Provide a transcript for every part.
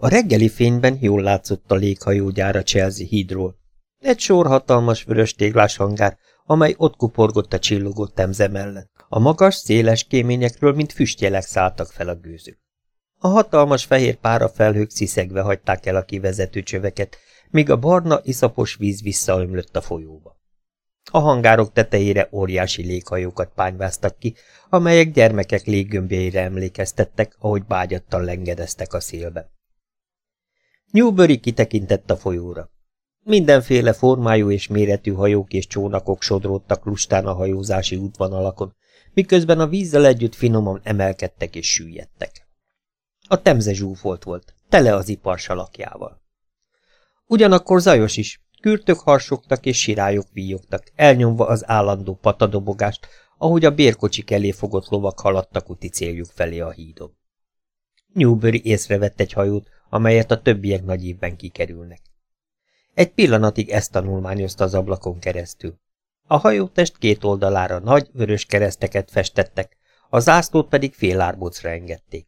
A reggeli fényben jól látszott a léghajógyár a Chelsea hídról. Egy sor hatalmas vörös téglás hangár, amely ott kuporgott a csillogó temze mellett. A magas, széles kéményekről, mint füstjelek szálltak fel a gőzök. A hatalmas fehér párafelhők sziszegve hagyták el a kivezető csöveket, míg a barna, iszapos víz visszaömlött a folyóba. A hangárok tetejére óriási léghajókat pányváztak ki, amelyek gyermekek léggömbjeire emlékeztettek, ahogy bágyattal lengedeztek a szélbe. Newbury kitekintett a folyóra. Mindenféle formájú és méretű hajók és csónakok sodródtak lustán a hajózási útvonalakon, miközben a vízzel együtt finoman emelkedtek és süllyedtek. A temze zsúfolt volt, tele az ipar salakjával. Ugyanakkor zajos is, kürtök harsogtak és sirályok víjogtak, elnyomva az állandó patadobogást, ahogy a bérkocsik elé fogott lovak haladtak uti céljuk felé a hídon. Newbury észrevett egy hajót, amelyet a többiek nagy évben kikerülnek. Egy pillanatig ezt tanulmányozta az ablakon keresztül. A hajótest két oldalára nagy, vörös kereszteket festettek, a zászlót pedig fél árbocra engedték.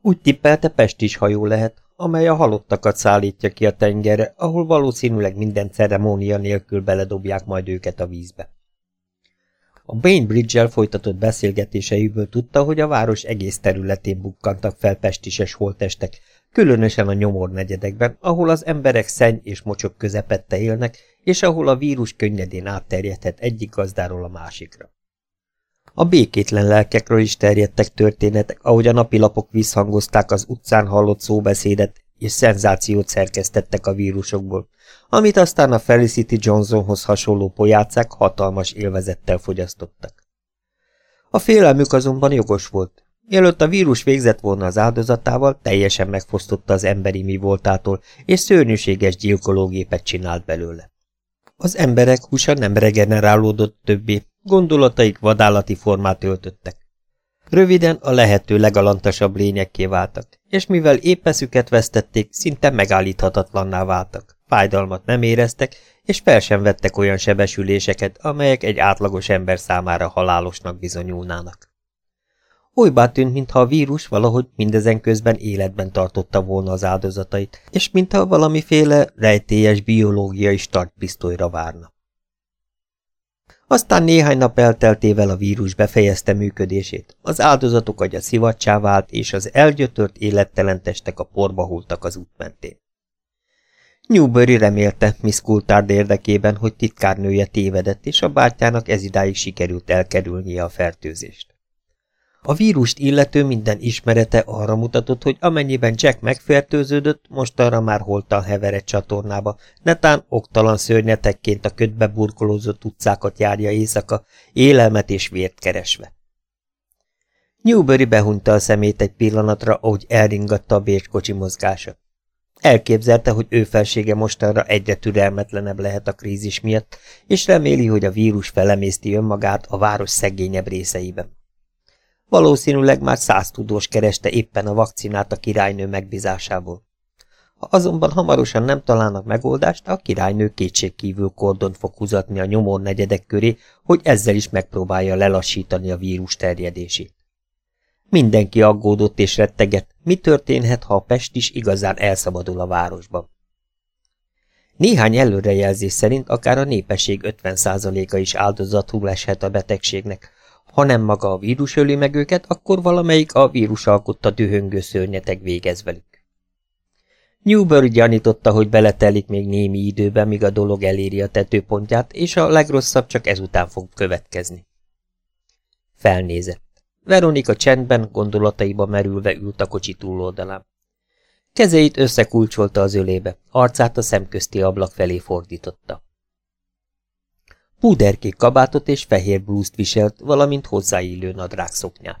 Úgy tippelte Pestis hajó lehet, amely a halottakat szállítja ki a tengerre, ahol valószínűleg minden ceremónia nélkül beledobják majd őket a vízbe. A Bainbridge-el folytatott beszélgetéseiből tudta, hogy a város egész területén bukkantak fel pestises holtestek, különösen a nyomor negyedekben, ahol az emberek szenny és mocsok közepette élnek, és ahol a vírus könnyedén átterjedhet egyik gazdáról a másikra. A békétlen lelkekről is terjedtek történetek, ahogy a napilapok visszhangozták az utcán hallott szóbeszédet, és szenzációt szerkesztettek a vírusokból, amit aztán a Felicity Johnsonhoz hasonló pojácák hatalmas élvezettel fogyasztottak. A félelmük azonban jogos volt. Mielőtt a vírus végzett volna az áldozatával, teljesen megfosztotta az emberi mi voltától, és szörnyűséges gyilkológépet csinált belőle. Az emberek húsa nem regenerálódott többé, gondolataik vadállati formát öltöttek. Röviden a lehető legalantasabb lényekké váltak, és mivel épeszüket vesztették, szinte megállíthatatlanná váltak. Fájdalmat nem éreztek, és fel sem vettek olyan sebesüléseket, amelyek egy átlagos ember számára halálosnak bizonyulnának. Olybá tűnt, mintha a vírus valahogy mindezen közben életben tartotta volna az áldozatait, és mintha valamiféle rejtélyes biológiai startpisztolyra várna. Aztán néhány nap elteltével a vírus befejezte működését, az áldozatok agya szivacsá vált, és az elgyötört élettelen testek a porba hultak az út mentén. Newbury remélte Miss Coulthard érdekében, hogy titkárnője tévedett, és a bátyának ezidáig sikerült elkerülnie a fertőzést. A vírust illető minden ismerete arra mutatott, hogy amennyiben Jack megfertőződött, mostanra már holtan hevered csatornába, netán oktalan szörnyetekként a ködbe burkolózott utcákat járja éjszaka, élelmet és vért keresve. Newbury behunta a szemét egy pillanatra, ahogy elringatta a bérkocsi mozgása. Elképzelte, hogy ő felsége mostanra egyre türelmetlenebb lehet a krízis miatt, és reméli, hogy a vírus felemészti önmagát a város szegényebb részeiben. Valószínűleg már száz tudós kereste éppen a vakcinát a királynő megbízásából. Ha azonban hamarosan nem találnak megoldást, a királynő kétségkívül kordont fog húzatni a nyomor negyedek köré, hogy ezzel is megpróbálja lelassítani a vírus terjedését. Mindenki aggódott és retteget, mi történhet, ha a Pest is igazán elszabadul a városban. Néhány előrejelzés szerint akár a népesség 50%-a is áldozatul eshet a betegségnek, ha nem maga a vírus öli meg őket, akkor valamelyik a vírus alkotta dühöngő szörnyeteg végez velük. Newbury gyanította, hogy beletelik még némi időben, míg a dolog eléri a tetőpontját, és a legrosszabb csak ezután fog következni. Felnézett. Veronika csendben, gondolataiba merülve ült a kocsi túloldalán. Kezeit összekulcsolta az ölébe, arcát a szemközti ablak felé fordította. Púderkék kabátot és fehér blúzt viselt, valamint hozzáillő nadrág szoknyát.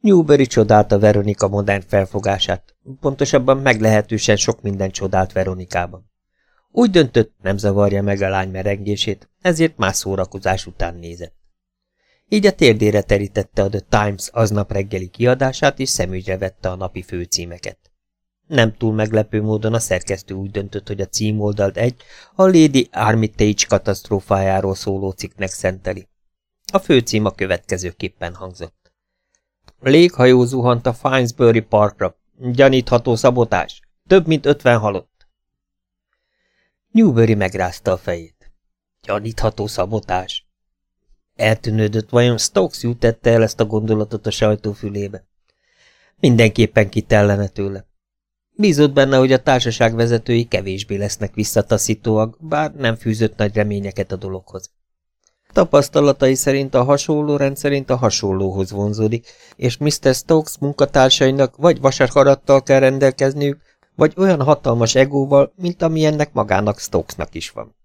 Newbury csodálta Veronika modern felfogását, pontosabban meglehetősen sok minden csodált Veronikában. Úgy döntött, nem zavarja meg a lány merengését, ezért más szórakozás után nézett. Így a térdére terítette a The Times aznap reggeli kiadását, és szemügyre vette a napi főcímeket. Nem túl meglepő módon a szerkesztő úgy döntött, hogy a címoldalt egy a Lady Armitage katasztrófájáról szóló cikknek szenteli. A főcím a következőképpen hangzott. Léghajó zuhant a Finesbury Parkra, Gyanítható szabotás. Több mint ötven halott. Newbury megrázta a fejét. Gyanítható szabotás. Eltűnődött, vajon Stokes jutette el ezt a gondolatot a sajtófülébe. Mindenképpen kitellene tőle. Bízott benne, hogy a társaság vezetői kevésbé lesznek visszataszítóak, bár nem fűzött nagy reményeket a dologhoz. Tapasztalatai szerint a hasonló rendszerint a hasonlóhoz vonzódik, és Mr. Stokes munkatársainak vagy vasarharattal kell rendelkezniük, vagy olyan hatalmas egóval, mint amilyennek magának Stokesnak is van.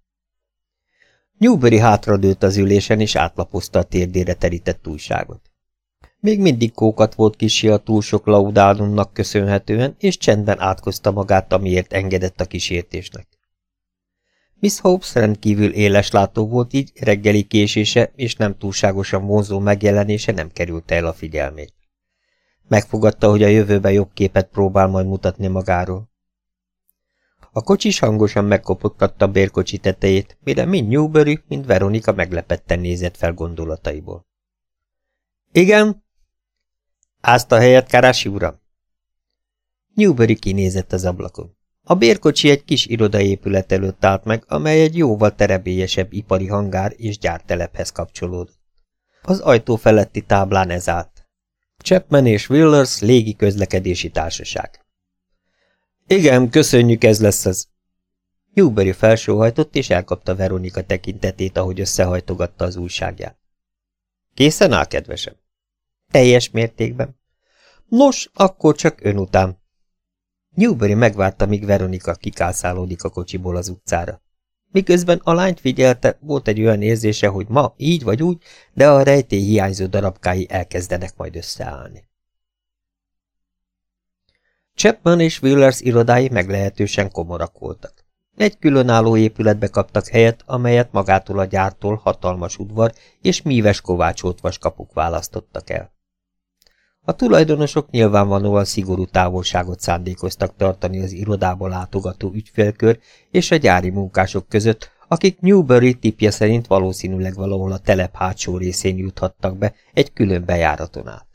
Newbury hátradőlt az ülésen, és átlapozta a térdére terített újságot. Még mindig kókat volt kisi a túl sok laudálumnak köszönhetően, és csendben átkozta magát, amiért engedett a kísértésnek. Miss Hopes rendkívül éles látó volt, így reggeli késése és nem túlságosan vonzó megjelenése nem kerülte el a figyelmét. Megfogadta, hogy a jövőben jobb képet próbál majd mutatni magáról. A kocsis hangosan megkopogtatta bérkocsi tetejét, mire mind Newbury, mind Veronika meglepetten nézett fel gondolataiból. Igen? Ázt a helyet, Karási uram? Newbury kinézett az ablakon. A bérkocsi egy kis irodaépület előtt állt meg, amely egy jóval terebélyesebb ipari hangár és gyártelephez kapcsolódott. Az ajtó feletti táblán ez állt. Chapman és Willers légi közlekedési társaság. Igen, köszönjük, ez lesz az. Newbury felsóhajtott, és elkapta Veronika tekintetét, ahogy összehajtogatta az újságját. Készen áll, kedvesem? Teljes mértékben. Nos, akkor csak ön után. Newbury megvárta, míg Veronika kikászálódik a kocsiból az utcára. Miközben a lányt figyelte, volt egy olyan érzése, hogy ma, így vagy úgy, de a rejtély hiányzó darabkái elkezdenek majd összeállni. Chapman és Willers irodái meglehetősen komorak voltak. Egy különálló épületbe kaptak helyet, amelyet magától a gyártól hatalmas udvar és míves kovácsolt vaskapuk választottak el. A tulajdonosok nyilvánvalóan szigorú távolságot szándékoztak tartani az irodába látogató ügyfélkör és a gyári munkások között, akik Newbury tipje szerint valószínűleg valahol a telep hátsó részén juthattak be egy külön bejáraton át.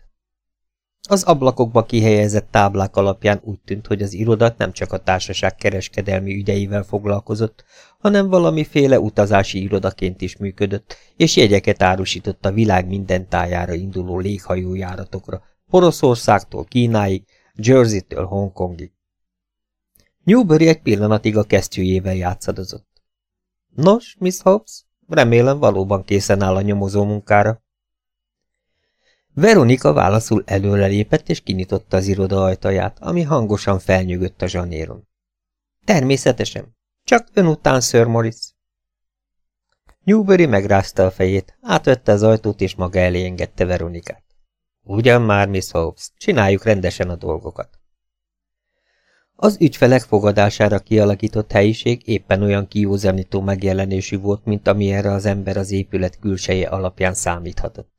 Az ablakokba kihelyezett táblák alapján úgy tűnt, hogy az irodat nem csak a társaság kereskedelmi ügyeivel foglalkozott, hanem valamiféle utazási irodaként is működött, és jegyeket árusított a világ minden tájára induló léghajójáratokra, Oroszországtól Kínáig, Jersey-től Hongkongig. Newbury egy pillanatig a kesztyűjével játszadozott. Nos, Miss Hobbs, remélem valóban készen áll a nyomozó munkára. Veronika válaszul előrelépett és kinyitotta az iroda ajtaját, ami hangosan felnyögött a zsanéron. Természetesen. Csak ön után, Sir Morris. Newbury megrázta a fejét, átvette az ajtót és maga elé engedte Veronikát. Ugyan már, Miss Hobbs, csináljuk rendesen a dolgokat. Az ügyfelek fogadására kialakított helyiség éppen olyan kiózanító megjelenésű volt, mint amilyenre az ember az épület külseje alapján számíthatott.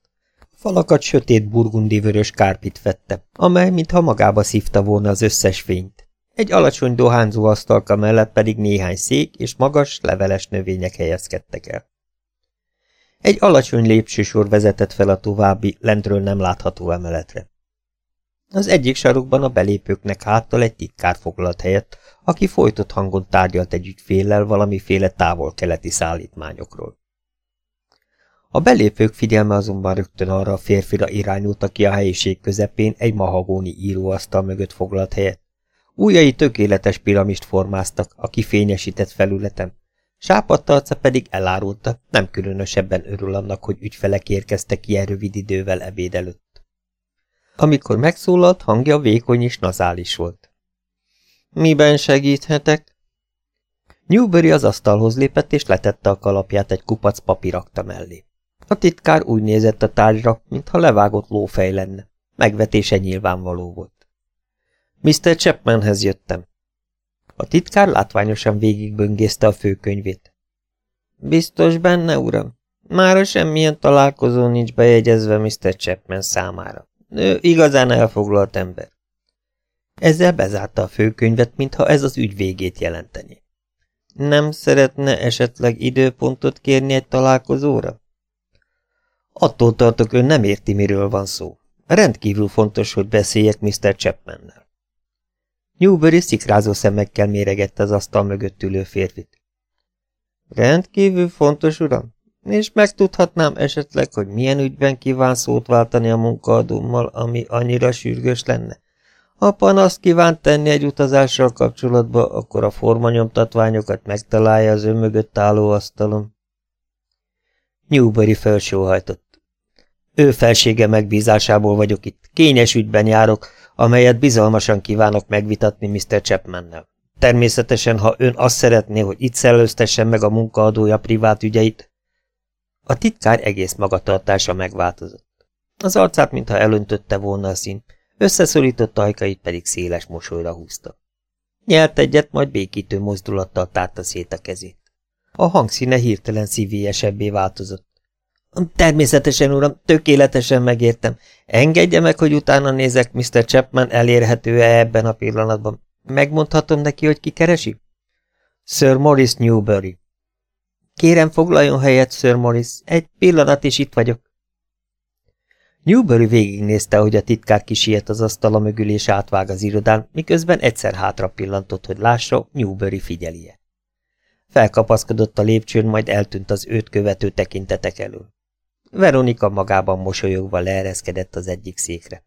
Falakat sötét burgundi vörös kárpit fette, amely mintha magába szívta volna az összes fényt. Egy alacsony dohányzó asztalka mellett pedig néhány szék és magas, leveles növények helyezkedtek el. Egy alacsony lépcsősor vezetett fel a további, lentről nem látható emeletre. Az egyik sarokban a belépőknek háttal egy titkár foglalt helyet, aki folytott hangon tárgyalt egy ügyféllel valamiféle távol-keleti szállítmányokról. A belépők figyelme azonban rögtön arra a férfira irányult, aki a helyiség közepén egy mahagóni íróasztal mögött foglalt helyet. Újai tökéletes piramist formáztak a kifényesített felületen, Sápadt arca pedig elárulta, nem különösebben örül annak, hogy ügyfelek érkeztek ilyen rövid idővel ebéd előtt. Amikor megszólalt, hangja vékony és nazális volt. Miben segíthetek? Newbury az asztalhoz lépett, és letette a kalapját egy kupac papírakta mellé. A titkár úgy nézett a tárgyra, mintha levágott lófej lenne. Megvetése nyilvánvaló volt. Mr. Chapmanhez jöttem. A titkár látványosan végigböngészte a főkönyvét. Biztos benne, uram? Mára semmilyen találkozó nincs bejegyezve Mr. Chapman számára. Ő igazán elfoglalt ember. Ezzel bezárta a főkönyvet, mintha ez az ügy végét jelenteni. Nem szeretne esetleg időpontot kérni egy találkozóra? Attól tartok, ön nem érti, miről van szó. Rendkívül fontos, hogy beszéljek Mr. Chapmannel. Newbury szikrázó szemekkel méregette az asztal mögött ülő férfit. Rendkívül fontos, uram, és megtudhatnám esetleg, hogy milyen ügyben kíván szót váltani a munkaadómmal, ami annyira sürgős lenne. Ha panaszt kíván tenni egy utazással kapcsolatba, akkor a formanyomtatványokat megtalálja az ő mögött álló asztalon. Newbury felsóhajtott. Ő felsége megbízásából vagyok itt. Kényes ügyben járok, amelyet bizalmasan kívánok megvitatni Mr. Chapmannel. Természetesen, ha ön azt szeretné, hogy itt szellőztessen meg a munkaadója privát ügyeit, a titkár egész magatartása megváltozott. Az arcát, mintha elöntötte volna a szín, összeszorított ajkait pedig széles mosolyra húzta. Nyelt egyet, majd békítő mozdulattal tárta szét a kezét. A hangszíne hirtelen szívélyesebbé változott. Természetesen, uram, tökéletesen megértem. Engedje meg, hogy utána nézek, Mr. Chapman elérhető-e ebben a pillanatban. Megmondhatom neki, hogy ki keresi? Sir Morris Newbury. Kérem, foglaljon helyet, Sir Morris. Egy pillanat, és itt vagyok. Newbury végignézte, hogy a titkár kisiet az asztala mögül és átvág az irodán, miközben egyszer hátra pillantott, hogy lássa, Newbury figyelie. Felkapaszkodott a lépcsőn, majd eltűnt az őt követő tekintetek elől. Veronika magában mosolyogva leereszkedett az egyik székre.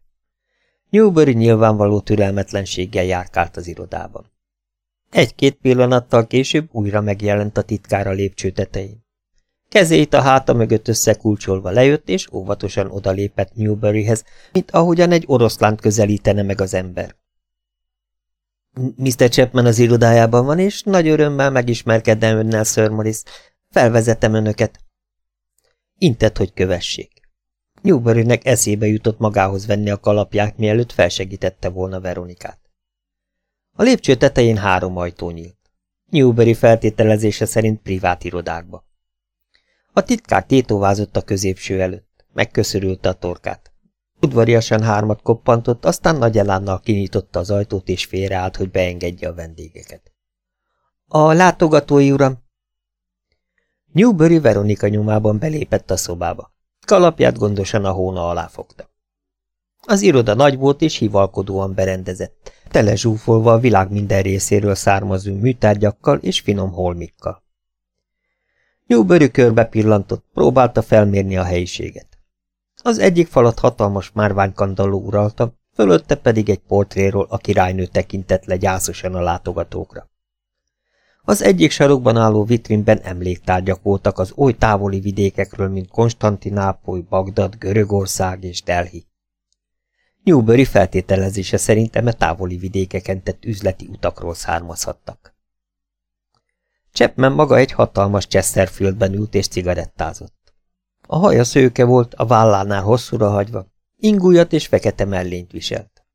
Newbury nyilvánvaló türelmetlenséggel járkált az irodában. Egy-két pillanattal később újra megjelent a titkára lépcső tetején. Kezét a háta mögött összekulcsolva lejött, és óvatosan odalépett Newburyhez, mint ahogyan egy oroszlánt közelítene meg az ember. Mr. Chapman az irodájában van, és nagy örömmel megismerkedem önnel, Sir Morris. Felvezetem önöket. Intett, hogy kövessék. Newburynek eszébe jutott magához venni a kalapját, mielőtt felsegítette volna Veronikát. A lépcső tetején három ajtó nyílt. Newbury feltételezése szerint privát irodákba. A titkár tétovázott a középső előtt, megköszörülte a torkát. Udvariasan hármat koppantott, aztán nagy elánnal kinyitotta az ajtót és félreállt, hogy beengedje a vendégeket. A látogatói uram! Newbury Veronika nyomában belépett a szobába. Kalapját gondosan a hóna alá fogta. Az iroda nagy volt és hivalkodóan berendezett, tele zsúfolva a világ minden részéről származó műtárgyakkal és finom holmikkal. Newbury körbe pillantott, próbálta felmérni a helyiséget. Az egyik falat hatalmas márványkandalló uralta, fölötte pedig egy portréról a királynő tekintett le gyászosan a látogatókra. Az egyik sarokban álló vitrínben emléktárgyak voltak az oly távoli vidékekről, mint Konstantinápoly, Bagdad, Görögország és Delhi. Newbury feltételezése szerint eme távoli vidékeken tett üzleti utakról származhattak. Chapman maga egy hatalmas Chesterfieldben ült és cigarettázott. A haja szőke volt, a vállánál hosszúra hagyva, ingújat és fekete mellényt viselt.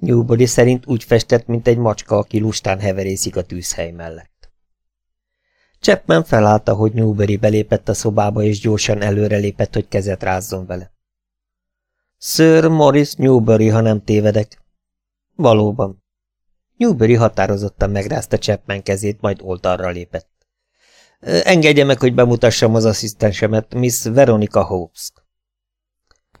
Newbury szerint úgy festett, mint egy macska, aki lustán heverészik a tűzhely mellett. Chapman felállta, hogy Newbury belépett a szobába, és gyorsan előrelépett, hogy kezet rázzon vele. Sir Morris Newbury, ha nem tévedek. Valóban. Newbury határozottan megrázta Chapman kezét, majd oldalra lépett. Engedje meg, hogy bemutassam az asszisztensemet, Miss Veronica Hopes.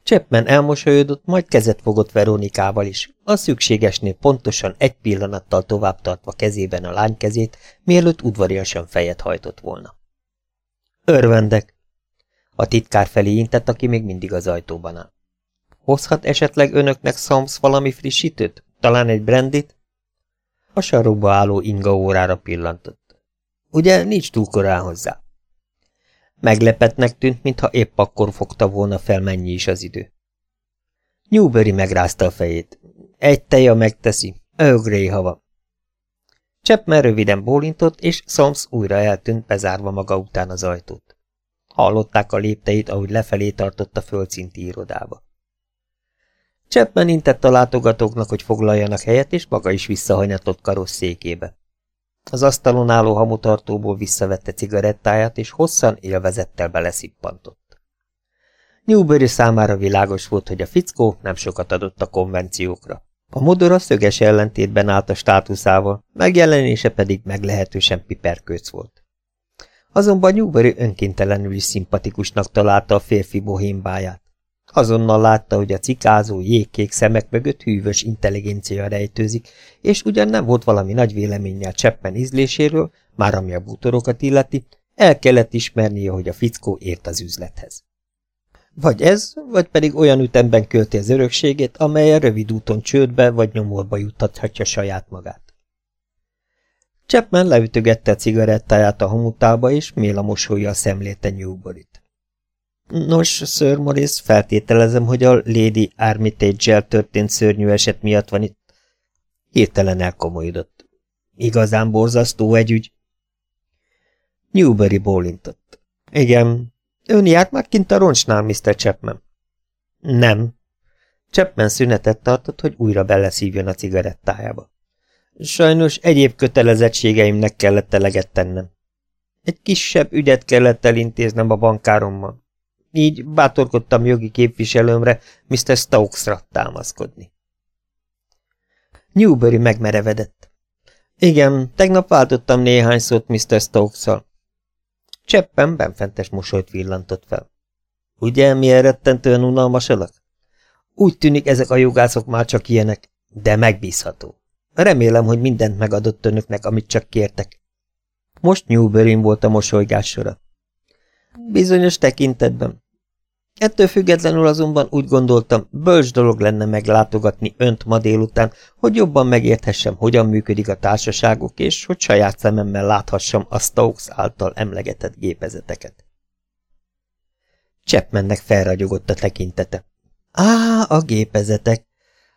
Chapman elmosolyodott, majd kezet fogott Veronikával is, a szükségesnél pontosan egy pillanattal tovább tartva kezében a lány kezét, mielőtt udvariasan fejet hajtott volna. Örvendek! A titkár felé intett, aki még mindig az ajtóban áll. Hozhat esetleg önöknek Sams valami frissítőt? Talán egy brandit? A sarokba álló inga órára pillantott. Ugye nincs túl korán hozzá. Meglepetnek tűnt, mintha épp akkor fogta volna fel mennyi is az idő. Newbury megrázta a fejét. Egy teja megteszi, ögré hava. Chapman röviden bólintott, és Soms újra eltűnt, bezárva maga után az ajtót. Hallották a lépteit, ahogy lefelé tartott a földszinti irodába. Chapman intett a látogatóknak, hogy foglaljanak helyet, és maga is visszahanyatott karosszékébe. Az asztalon álló hamutartóból visszavette cigarettáját, és hosszan élvezettel beleszippantott. Newbury számára világos volt, hogy a fickó nem sokat adott a konvenciókra. A modora szöges ellentétben állt a státuszával, megjelenése pedig meglehetősen piperkőc volt. Azonban Newbury önkéntelenül is szimpatikusnak találta a férfi bohémbáját. Azonnal látta, hogy a cikázó jégkék szemek mögött hűvös intelligencia rejtőzik, és ugyan nem volt valami nagy véleménnyel Cseppen ízléséről, már ami a bútorokat illeti, el kellett ismernie, hogy a fickó ért az üzlethez. Vagy ez, vagy pedig olyan ütemben költi az örökségét, amely a rövid úton csődbe vagy nyomorba juttathatja saját magát. Chapman leütögette a cigarettáját a homutába, és méla mosolya szemlélte Newbury-t. Nos, Sir Morris, feltételezem, hogy a Lady Armitage-el történt szörnyű eset miatt van itt. Hirtelen elkomolyodott. Igazán borzasztó egy ügy. Newbury bólintott. Igen, ön járt már kint a roncsnál, Mr. Chapman? Nem. Chapman szünetet tartott, hogy újra beleszívjon a cigarettájába. Sajnos egyéb kötelezettségeimnek kellett eleget tennem. Egy kisebb ügyet kellett elintéznem a bankárommal. Így bátorkodtam jogi képviselőmre, Mr. Stokesra támaszkodni. Newbury megmerevedett. Igen, tegnap váltottam néhány szót Mr. Stokes-szal. Cseppen benfentes mosolyt villantott fel. Ugye, milyen rettentően unalmas alak? Úgy tűnik, ezek a jogászok már csak ilyenek, de megbízható. Remélem, hogy mindent megadott önöknek, amit csak kértek. Most newbury volt a mosolygás sora. Bizonyos tekintetben. Ettől függetlenül azonban úgy gondoltam, bölcs dolog lenne meglátogatni önt ma délután, hogy jobban megérthessem, hogyan működik a társaságok, és hogy saját szememmel láthassam a Stokes által emlegetett gépezeteket. Chapmannek felragyogott a tekintete. Á, a gépezetek!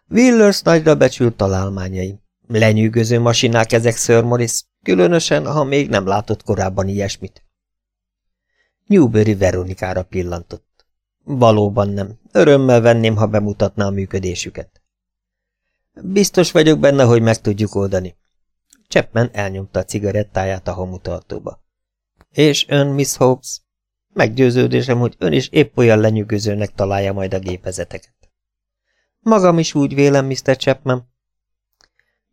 Willers nagyra becsült találmányaim. Lenyűgöző masinák ezek, Sir Morris, különösen, ha még nem látott korábban ilyesmit. Newbury Veronikára pillantott. Valóban nem. Örömmel venném, ha bemutatná a működésüket. Biztos vagyok benne, hogy meg tudjuk oldani. Chapman elnyomta a cigarettáját a homutartóba. És ön, Miss Hobbs? Meggyőződésem, hogy ön is épp olyan lenyűgözőnek találja majd a gépezeteket. Magam is úgy vélem, Mr. Chapman.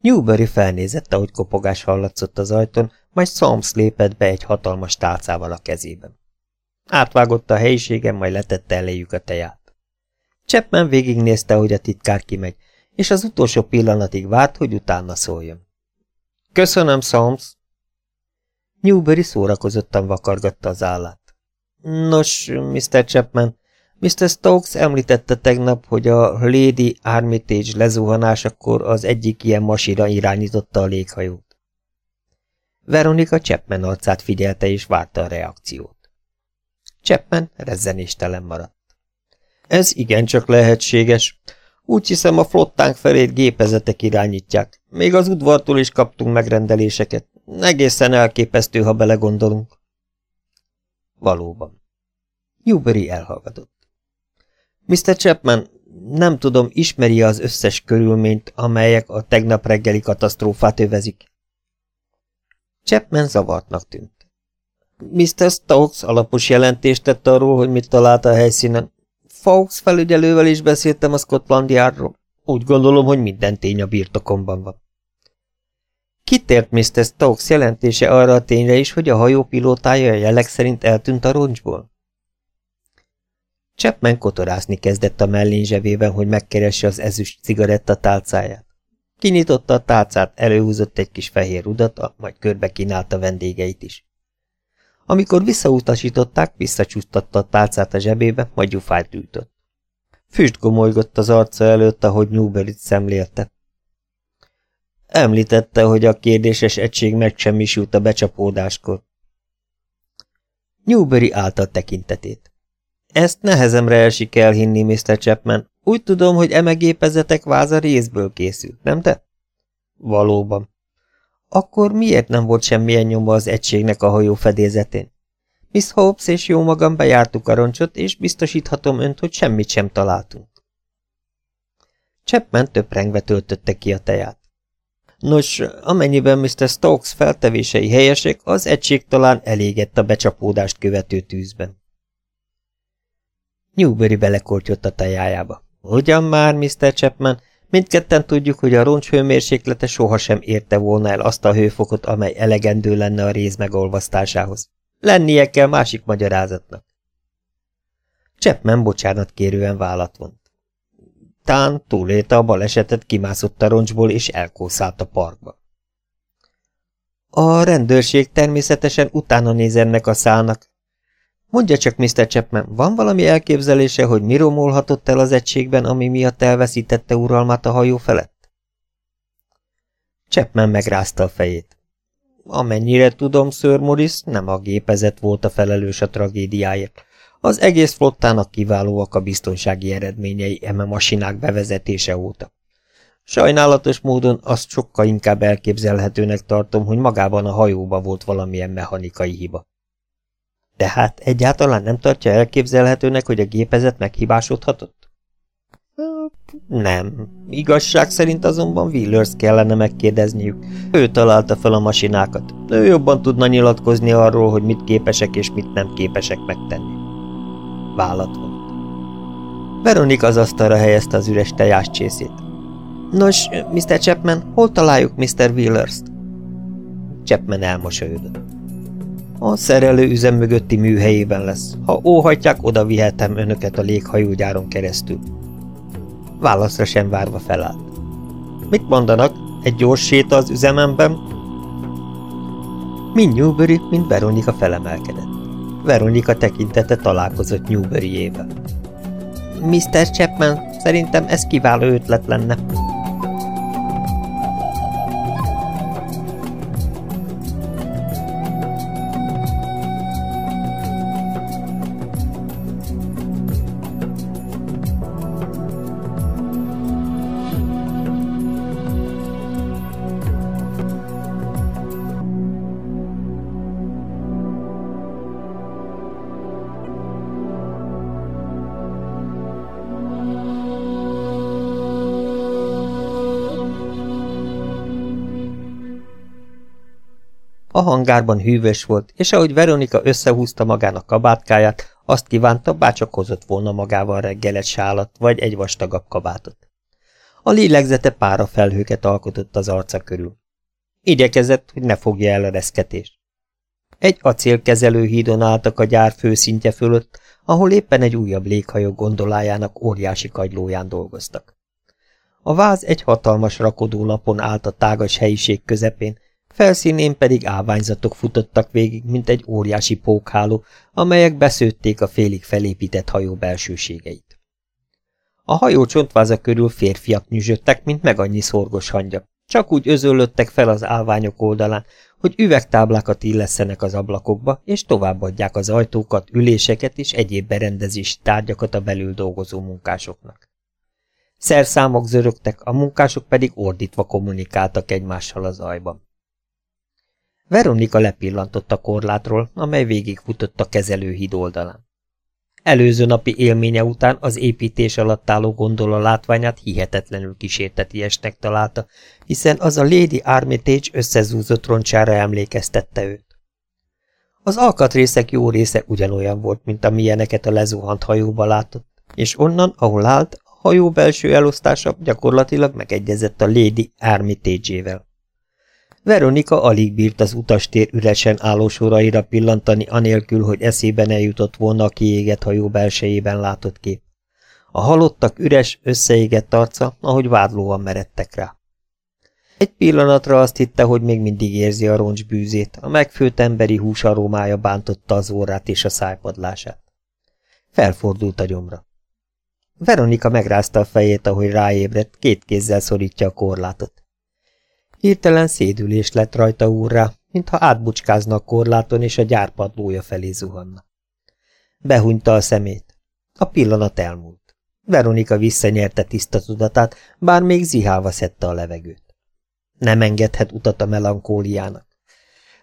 Newbury felnézett, ahogy kopogás hallatszott az ajtón, majd Soms lépett be egy hatalmas tálcával a kezében. Átvágott a helyiségen, majd letette eléjük a teját. Chapman végignézte, hogy a titkár kimegy, és az utolsó pillanatig várt, hogy utána szóljon. Köszönöm, Soms! Newbury szórakozottan vakargatta az állát. Nos, Mr. Chapman, Mr. Stokes említette tegnap, hogy a Lady Armitage lezuhanásakor az egyik ilyen masira irányította a léghajót. Veronika Chapman arcát figyelte és várta a reakciót. Chapman rezzenéstelen maradt. Ez igencsak lehetséges. Úgy hiszem a flottánk felét gépezetek irányítják. Még az udvartól is kaptunk megrendeléseket. Egészen elképesztő, ha belegondolunk. Valóban. Newbury elhallgatott. Mr. Chapman, nem tudom, ismeri az összes körülményt, amelyek a tegnap reggeli katasztrófát övezik. Chapman zavartnak tűnt. Mr. Stokes alapos jelentést tett arról, hogy mit talált a helyszínen. Fawkes felügyelővel is beszéltem a Scotland Yardról. Úgy gondolom, hogy minden tény a birtokomban van. Kitért Mr. Stokes jelentése arra a tényre is, hogy a hajó pilótája a jelek szerint eltűnt a roncsból? Chapman kotorászni kezdett a mellén zsebében, hogy megkeresse az ezüst cigaretta tálcáját. Kinyitotta a tálcát, előhúzott egy kis fehér rudat, majd körbe kínálta vendégeit is. Amikor visszautasították, visszacsúsztatta a tálcát a zsebébe, majd gyufájt ültött. Füst gomolygott az arca előtt, ahogy Newbery-t szemlélte. Említette, hogy a kérdéses egység megsemmisült a becsapódáskor. Newbery állta a tekintetét. Ezt nehezemre esik elhinni, Mr. Chapman. Úgy tudom, hogy emegépezetek váza részből készült, nem te? Valóban. Akkor miért nem volt semmilyen nyoma az egységnek a hajó fedélzetén? Miss Hobbs és jó magam bejártuk a roncsot, és biztosíthatom önt, hogy semmit sem találtunk. Chapman töprengve töltötte ki a teját. Nos, amennyiben Mr. Stokes feltevései helyesek, az egység talán elégett a becsapódást követő tűzben. Newbury belekortyott a tejájába. Ugyan már, Mr. Chapman, mindketten tudjuk, hogy a roncs hőmérséklete sohasem érte volna el azt a hőfokot, amely elegendő lenne a réz megolvasztásához. Lennie kell másik magyarázatnak. Chapman bocsánat kérően vállat vont. Tán túlélte a balesetet, kimászott a roncsból és elkószált a parkba. A rendőrség természetesen utána néz ennek a szálnak. Mondja csak, Mr. Chapman, van valami elképzelése, hogy mi romolhatott el az egységben, ami miatt elveszítette uralmát a hajó felett? Chapman megrázta a fejét. Amennyire tudom, Sir Morris, nem a gépezet volt a felelős a tragédiáért. Az egész flottának kiválóak a biztonsági eredményei eme masinák bevezetése óta. Sajnálatos módon azt sokkal inkább elképzelhetőnek tartom, hogy magában a hajóban volt valamilyen mechanikai hiba. Tehát egyáltalán nem tartja elképzelhetőnek, hogy a gépezet meghibásodhatott? Nem. Igazság szerint azonban Willers kellene megkérdezniük. Ő találta fel a masinákat. Ő jobban tudna nyilatkozni arról, hogy mit képesek és mit nem képesek megtenni. Vállat vont. Veronika az asztalra helyezte az üres tejás csészét. Nos, Mr. Chapman, hol találjuk Mr. Willers-t? Chapman elmosolyodott. A szerelő üzem mögötti műhelyében lesz. Ha óhatják, oda vihetem önöket a léghajógyáron keresztül. Válaszra sem várva felállt. Mit mondanak? Egy gyors séta az üzememben? Mind Newbury, mind Veronika felemelkedett. Veronika tekintete találkozott Newbury-ével. Mr. Chapman, szerintem ez kiváló ötlet lenne. A hangárban hűvös volt, és ahogy Veronika összehúzta magának kabátkáját, azt kívánta, bárcsak hozott volna magával reggelet sálat, vagy egy vastagabb kabátot. A lélegzete pára felhőket alkotott az arca körül. Igyekezett, hogy ne fogja el a reszketést. Egy acélkezelő hídon álltak a gyár főszintje fölött, ahol éppen egy újabb léghajó gondolájának óriási kagylóján dolgoztak. A váz egy hatalmas rakodólapon állt a tágas helyiség közepén, felszínén pedig áványzatok futottak végig, mint egy óriási pókháló, amelyek beszőtték a félig felépített hajó belsőségeit. A hajó csontváza körül férfiak nyüzsödtek, mint meg annyi szorgos hangya. Csak úgy özöllöttek fel az állványok oldalán, hogy üvegtáblákat illeszenek az ablakokba, és továbbadják az ajtókat, üléseket és egyéb berendezési tárgyakat a belül dolgozó munkásoknak. Szerszámok zörögtek, a munkások pedig ordítva kommunikáltak egymással az ajban. Veronika lepillantott a korlátról, amely végigfutott a kezelőhíd oldalán. Előző napi élménye után az építés alatt álló gondola látványát hihetetlenül kísértetiesnek találta, hiszen az a Lady Armitage összezúzott roncsára emlékeztette őt. Az alkatrészek jó része ugyanolyan volt, mint amilyeneket a lezuhant hajóba látott, és onnan, ahol állt, a hajó belső elosztása gyakorlatilag megegyezett a Lady Armitage-ével. Veronika alig bírt az utastér üresen álló soraira pillantani, anélkül, hogy eszében eljutott volna a kiégett hajó belsejében látott kép. A halottak üres, összeégett arca, ahogy vádlóan meredtek rá. Egy pillanatra azt hitte, hogy még mindig érzi a roncs bűzét, a megfőtt emberi hús aromája bántotta az órát és a szájpadlását. Felfordult a gyomra. Veronika megrázta a fejét, ahogy ráébredt, két kézzel szorítja a korlátot. Hirtelen szédülés lett rajta úrrá, mintha átbucskázna a korláton, és a gyárpadlója felé zuhanna. Behunyta a szemét. A pillanat elmúlt. Veronika visszanyerte tiszta tudatát, bár még zihálva szedte a levegőt. Nem engedhet utat a melankóliának.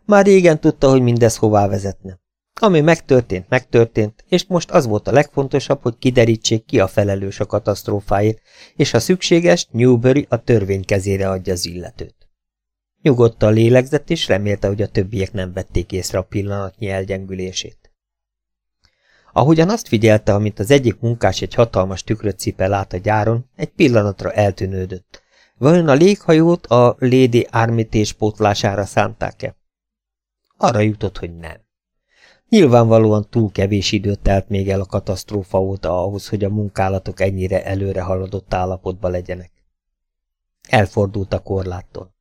Már régen tudta, hogy mindez hová vezetne. Ami megtörtént, megtörtént, és most az volt a legfontosabb, hogy kiderítsék ki a felelős a katasztrófáért, és ha szükséges, Newbury a törvény kezére adja az illetőt. Nyugodtan lélegzett, és remélte, hogy a többiek nem vették észre a pillanatnyi elgyengülését. Ahogyan azt figyelte, amint az egyik munkás egy hatalmas tükröt cipel át a gyáron, egy pillanatra eltűnődött. Vajon a léghajót a Lady Armitage pótlására szánták-e? Arra jutott, hogy nem. Nyilvánvalóan túl kevés időt telt még el a katasztrófa óta ahhoz, hogy a munkálatok ennyire előre haladott állapotba legyenek. Elfordult a korláttól.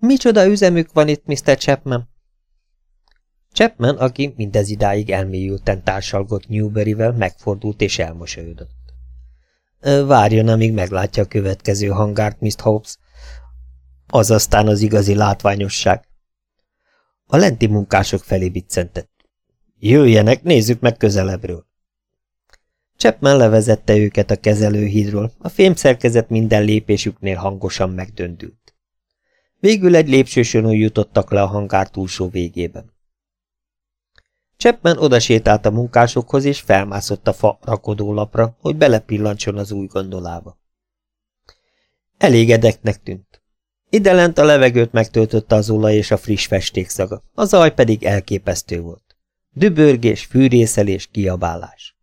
Micsoda üzemük van itt, Mr. Chapman? Chapman, aki mindez idáig elmélyülten társalgott Newberryvel, megfordult és elmosolyodott. Várjon, amíg meglátja a következő hangárt, Mr. Hobbs. Az aztán az igazi látványosság. A lenti munkások felé biccentett. Jöjjenek, nézzük meg közelebbről. Chapman levezette őket a kezelőhídról, a fémszerkezet minden lépésüknél hangosan megdöndült. Végül egy lépsősön jutottak le a hangár túlsó végében. Chapman odasétált a munkásokhoz, és felmászott a fa rakodólapra, hogy belepillantson az új gondolába. Elégedeknek tűnt. Ide lent a levegőt megtöltötte az olaj és a friss festékszaga, a zaj pedig elképesztő volt. Dübörgés, fűrészelés, kiabálás.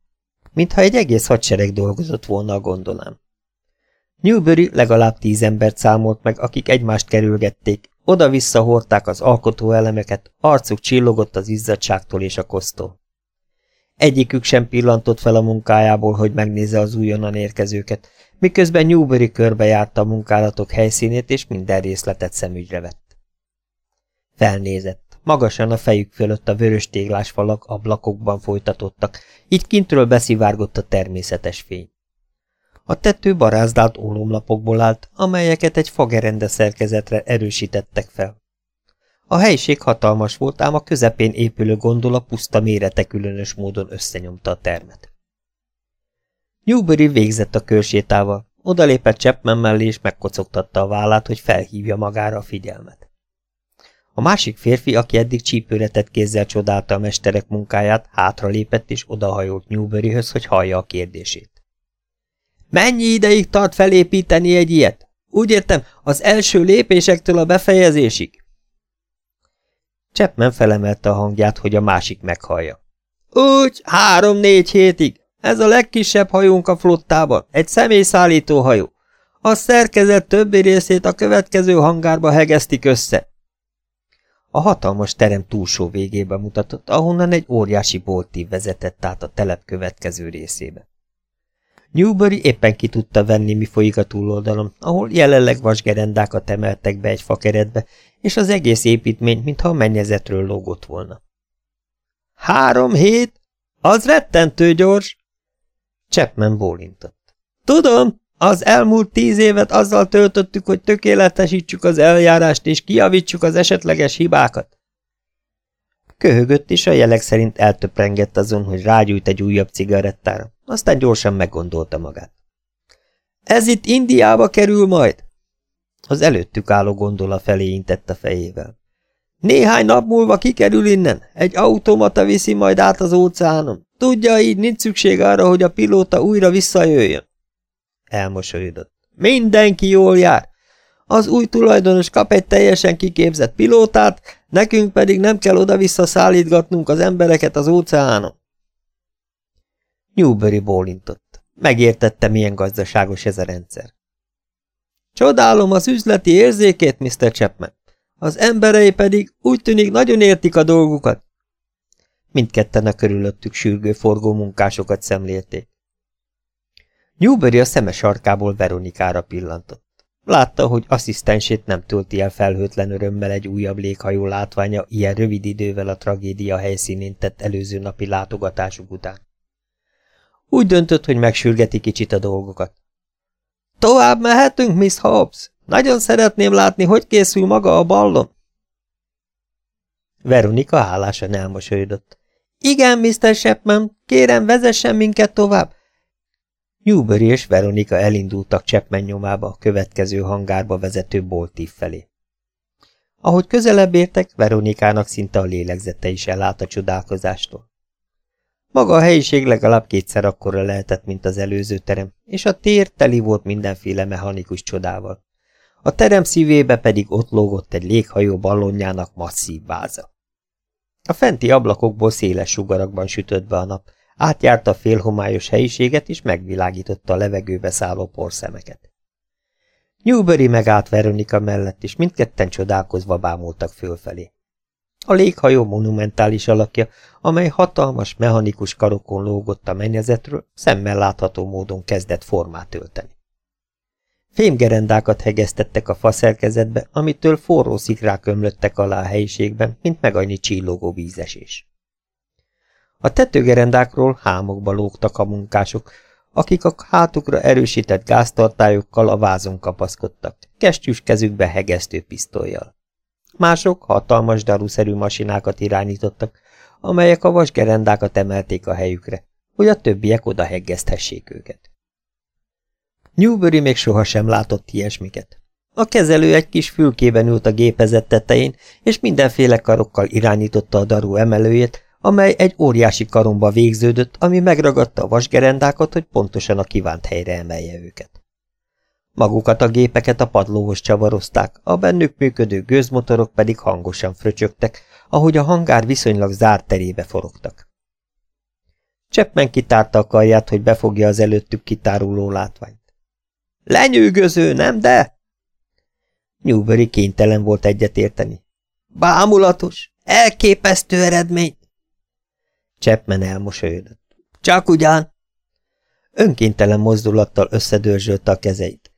Mintha egy egész hadsereg dolgozott volna a gondolán. Newbury legalább tíz embert számolt meg, akik egymást kerülgették, oda-vissza hordták az alkotóelemeket, arcuk csillogott az izzadságtól és a kosztól. Egyikük sem pillantott fel a munkájából, hogy megnézze az újonnan érkezőket, miközben Newbury körbejárta a munkálatok helyszínét, és minden részletet szemügyre vett. Felnézett. Magasan a fejük fölött a vörös téglás falak ablakokban folytatottak, így kintről beszivárgott a természetes fény. A tető barázdált ólomlapokból állt, amelyeket egy fagerende szerkezetre erősítettek fel. A helység hatalmas volt, ám a közepén épülő gondola puszta mérete különös módon összenyomta a termet. Newbury végzett a körsétával, odalépett Chapman mellé és megkocogtatta a vállát, hogy felhívja magára a figyelmet. A másik férfi, aki eddig csípőre tett kézzel csodálta a mesterek munkáját, hátralépett és odahajolt Newburyhöz, hogy hallja a kérdését. Mennyi ideig tart felépíteni egy ilyet? Úgy értem, az első lépésektől a befejezésig. Chapman felemelte a hangját, hogy a másik meghallja. Úgy, három-négy hétig. Ez a legkisebb hajónk a flottában, egy személyszállító hajó. A szerkezet többi részét a következő hangárba hegesztik össze. A hatalmas terem túlsó végébe mutatott, ahonnan egy óriási boltív vezetett át a telep következő részébe. Newbury éppen ki tudta venni, mi folyik a túloldalon, ahol jelenleg vasgerendákat emeltek be egy fakeretbe, és az egész építmény, mintha a mennyezetről lógott volna. Három hét? Az rettentő gyors! Chapman bólintott. Tudom, az elmúlt tíz évet azzal töltöttük, hogy tökéletesítsük az eljárást és kiavítsuk az esetleges hibákat. Köhögött, és a jelek szerint eltöprengett azon, hogy rágyújt egy újabb cigarettára. Aztán gyorsan meggondolta magát. Ez itt Indiába kerül majd? Az előttük álló gondola felé intett a fejével. Néhány nap múlva kikerül innen, egy automata viszi majd át az óceánon. Tudja, így nincs szükség arra, hogy a pilóta újra visszajöjjön. Elmosolyodott. Mindenki jól jár. Az új tulajdonos kap egy teljesen kiképzett pilótát, nekünk pedig nem kell oda-vissza szállítgatnunk az embereket az óceánon. Newbury bólintott. Megértette, milyen gazdaságos ez a rendszer. Csodálom az üzleti érzékét, Mr. Chapman. Az emberei pedig úgy tűnik nagyon értik a dolgukat. Mindketten a körülöttük sürgő forgó munkásokat szemlélték. Newbury a szeme sarkából Veronikára pillantott. Látta, hogy asszisztensét nem tölti el felhőtlen örömmel egy újabb léghajó látványa ilyen rövid idővel a tragédia helyszínén tett előző napi látogatásuk után. Úgy döntött, hogy megsürgeti kicsit a dolgokat. Tovább mehetünk, Miss Hobbs? Nagyon szeretném látni, hogy készül maga a ballon. Veronika hálásan elmosolyodott. Igen, Mr. Shepman, kérem, vezessen minket tovább. Newbury és Veronika elindultak Chapman nyomába a következő hangárba vezető boltív felé. Ahogy közelebb értek, Veronikának szinte a lélegzete is elállt a csodálkozástól. Maga a helyiség legalább kétszer akkora lehetett, mint az előző terem, és a tér teli volt mindenféle mechanikus csodával. A terem szívébe pedig ott lógott egy léghajó ballonjának masszív váza. A fenti ablakokból széles sugarakban sütött be a nap, átjárta a félhomályos helyiséget, és megvilágította a levegőbe szálló porszemeket. Newbury megállt Veronika mellett, és mindketten csodálkozva bámultak fölfelé. A léghajó monumentális alakja, amely hatalmas, mechanikus karokon lógott a mennyezetről, szemmel látható módon kezdett formát ölteni. Fémgerendákat hegesztettek a faszerkezetbe, amitől forró szikrák ömlöttek alá a helyiségben, mint meg annyi csillogó vízesés. A tetőgerendákról hámokba lógtak a munkások, akik a hátukra erősített gáztartályokkal a vázon kapaszkodtak, kestjűs kezükbe hegesztő pisztolyjal. Mások hatalmas daruszerű masinákat irányítottak, amelyek a vasgerendákat emelték a helyükre, hogy a többiek oda heggezthessék őket. Newbury még sohasem látott ilyesmiket. A kezelő egy kis fülkében ült a gépezet tetején, és mindenféle karokkal irányította a daru emelőjét, amely egy óriási karomba végződött, ami megragadta a vasgerendákat, hogy pontosan a kívánt helyre emelje őket. Magukat a gépeket a padlóhoz csavarozták, a bennük működő gőzmotorok pedig hangosan fröcsögtek, ahogy a hangár viszonylag zárt terébe forogtak. Chapman kitárta a karját, hogy befogja az előttük kitáruló látványt. Lenyűgöző, nem de? Newbury kénytelen volt egyetérteni. Bámulatos, elképesztő eredmény! Chapman elmosolyodott. Csak ugyan! Önkéntelen mozdulattal összedörzsölte a kezeit.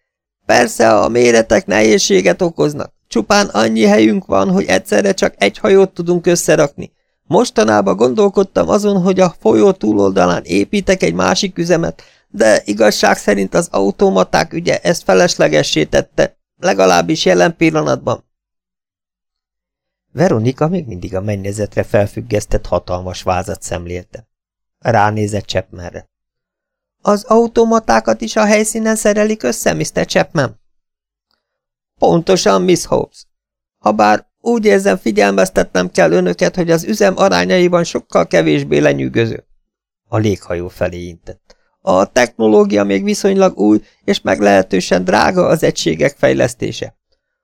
Persze a méretek nehézséget okoznak. Csupán annyi helyünk van, hogy egyszerre csak egy hajót tudunk összerakni. Mostanában gondolkodtam azon, hogy a folyó túloldalán építek egy másik üzemet, de igazság szerint az automaták ügye ezt feleslegessé tette, legalábbis jelen pillanatban. Veronika még mindig a mennyezetre felfüggesztett hatalmas vázat szemlélte. Ránézett Chapmanre. Az automatákat is a helyszínen szerelik össze, Mr. Chapman? Pontosan, Miss Hobbs. Habár úgy érzem, figyelmeztetnem kell önöket, hogy az üzem arányaiban sokkal kevésbé lenyűgöző. A léghajó felé intett. A technológia még viszonylag új, és meglehetősen drága az egységek fejlesztése.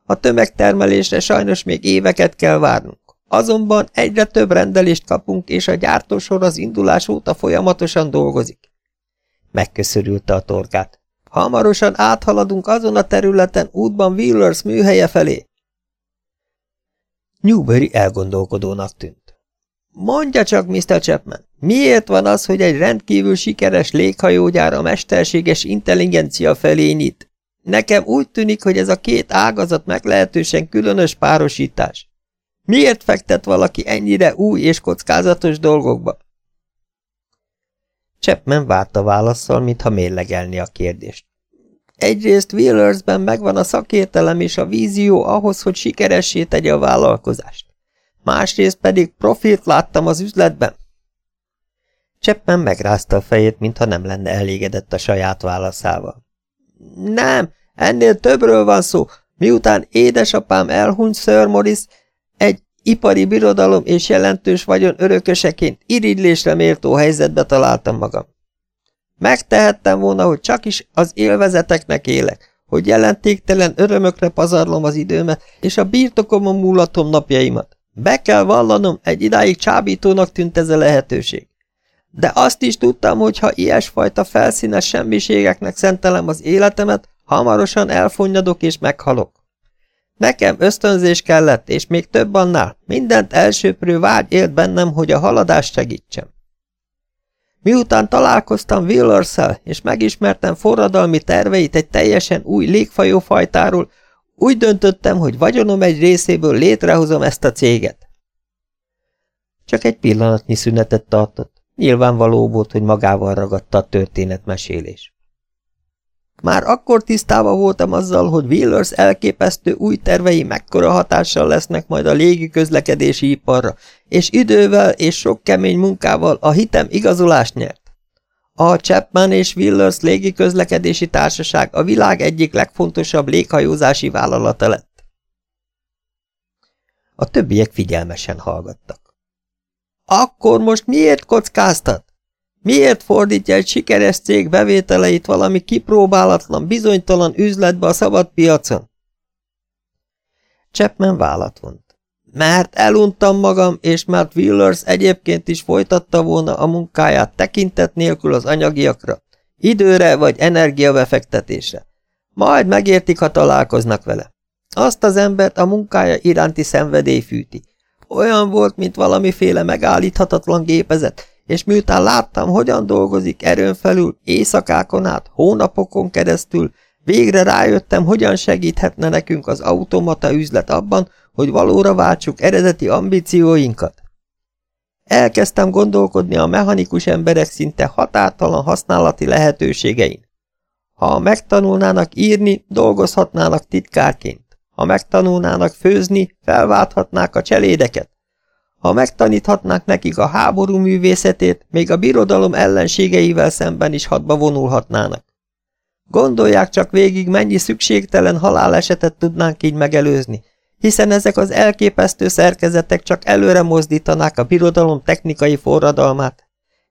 A tömegtermelésre sajnos még éveket kell várnunk. Azonban egyre több rendelést kapunk, és a gyártósor az indulás óta folyamatosan dolgozik. Megköszörülte a torkát. Hamarosan áthaladunk azon a területen útban Wheelers műhelye felé. Newbury elgondolkodónak tűnt. Mondja csak, Mr. Chapman, miért van az, hogy egy rendkívül sikeres léghajógyár a mesterséges intelligencia felé nyit? Nekem úgy tűnik, hogy ez a két ágazat meglehetősen különös párosítás. Miért fektet valaki ennyire új és kockázatos dolgokba? Chapman várta válaszsal, mintha mérlegelni a kérdést. Egyrészt Wheelersben megvan a szakértelem és a vízió ahhoz, hogy sikeressé tegye a vállalkozást. Másrészt pedig profit láttam az üzletben. Chapman megrázta a fejét, mintha nem lenne elégedett a saját válaszával. Nem, ennél többről van szó. Miután édesapám elhunyt Sir Morris, egy ipari birodalom és jelentős vagyon örököseként irigylésre méltó helyzetbe találtam magam. Megtehettem volna, hogy csak is az élvezeteknek élek, hogy jelentéktelen örömökre pazarlom az időmet, és a birtokomon múlatom napjaimat. Be kell vallanom, egy idáig csábítónak tűnt ez a lehetőség. De azt is tudtam, hogy ha ilyesfajta felszínes semmiségeknek szentelem az életemet, hamarosan elfonnyadok és meghalok. Nekem ösztönzés kellett, és még több annál, mindent elsőprő vágy élt bennem, hogy a haladást segítsem. Miután találkoztam willers és megismertem forradalmi terveit egy teljesen új légfajófajtáról, úgy döntöttem, hogy vagyonom egy részéből létrehozom ezt a céget. Csak egy pillanatnyi szünetet tartott. Nyilvánvaló volt, hogy magával ragadta a történetmesélés. Már akkor tisztában voltam azzal, hogy Wheelers elképesztő új tervei mekkora hatással lesznek majd a légi közlekedési iparra, és idővel és sok kemény munkával a hitem igazolást nyert. A Chapman és Wheelers légi közlekedési társaság a világ egyik legfontosabb léghajózási vállalata lett. A többiek figyelmesen hallgattak. Akkor most miért kockáztat? Miért fordítja egy sikeres cég bevételeit valami kipróbálatlan, bizonytalan üzletbe a szabad piacon? Chapman vállat vont. Mert eluntam magam, és mert Wheelers egyébként is folytatta volna a munkáját tekintet nélkül az anyagiakra, időre vagy energiabefektetésre. Majd megértik, ha találkoznak vele. Azt az embert a munkája iránti szenvedély fűti. Olyan volt, mint valamiféle megállíthatatlan gépezet, és miután láttam, hogyan dolgozik erőn felül, éjszakákon át, hónapokon keresztül, végre rájöttem, hogyan segíthetne nekünk az automata üzlet abban, hogy valóra váltsuk eredeti ambícióinkat. Elkezdtem gondolkodni a mechanikus emberek szinte határtalan használati lehetőségein. Ha megtanulnának írni, dolgozhatnának titkárként. Ha megtanulnának főzni, felválthatnák a cselédeket. Ha megtaníthatnák nekik a háború művészetét, még a birodalom ellenségeivel szemben is hadba vonulhatnának. Gondolják csak végig, mennyi szükségtelen halálesetet tudnánk így megelőzni, hiszen ezek az elképesztő szerkezetek csak előre mozdítanák a birodalom technikai forradalmát,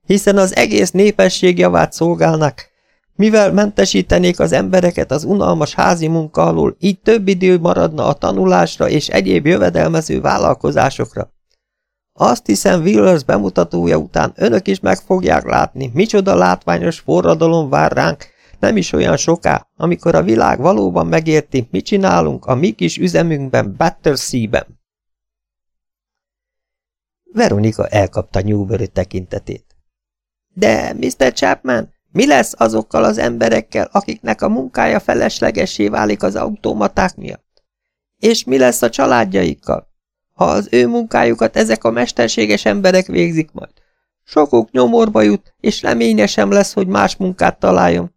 hiszen az egész népesség javát szolgálnak, mivel mentesítenék az embereket az unalmas házi munka alól, így több idő maradna a tanulásra és egyéb jövedelmező vállalkozásokra. Azt hiszem, Willers bemutatója után önök is meg fogják látni, micsoda látványos forradalom vár ránk, nem is olyan soká, amikor a világ valóban megérti, mit csinálunk a mi kis üzemünkben, Battersea-ben. Veronika elkapta Newbury tekintetét. De, Mr. Chapman, mi lesz azokkal az emberekkel, akiknek a munkája feleslegessé válik az automaták miatt? És mi lesz a családjaikkal, ha az ő munkájukat ezek a mesterséges emberek végzik majd? Sokuk nyomorba jut, és reménye sem lesz, hogy más munkát találjon.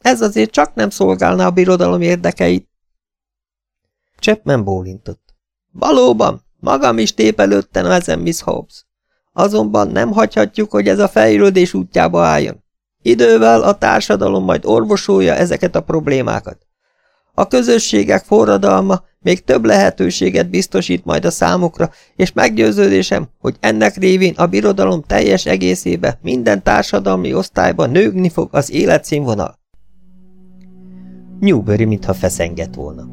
Ez azért csak nem szolgálná a birodalom érdekeit. Chapman bólintott. Valóban, magam is tépelődtem ezen, Miss Hobbs. Azonban nem hagyhatjuk, hogy ez a fejlődés útjába álljon. Idővel a társadalom majd orvosolja ezeket a problémákat. A közösségek forradalma még több lehetőséget biztosít majd a számukra, és meggyőződésem, hogy ennek révén a birodalom teljes egészébe minden társadalmi osztályban nőgni fog az életszínvonal. Newbury mintha feszengett volna.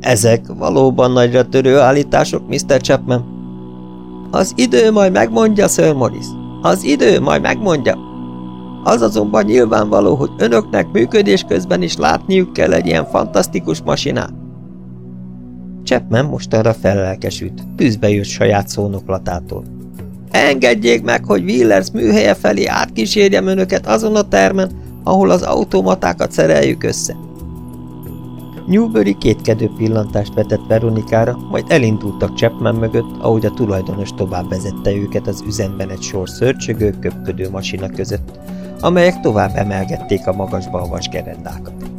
Ezek valóban nagyra törő állítások, Mr. Chapman. Az idő majd megmondja, Sir Morris. Az idő majd megmondja. Az azonban nyilvánvaló, hogy önöknek működés közben is látniuk kell egy ilyen fantasztikus masinát. Chapman mostanra fellelkesült, tűzbe jött saját szónoklatától. Engedjék meg, hogy Willers műhelye felé átkísérjem önöket azon a termen, ahol az automatákat szereljük össze. Newbury kétkedő pillantást vetett Veronikára, majd elindultak Chapman mögött, ahogy a tulajdonos tovább vezette őket az üzemben egy sor szörcsögő, köpködő masina között, amelyek tovább emelgették a magasba a vasgerendákat.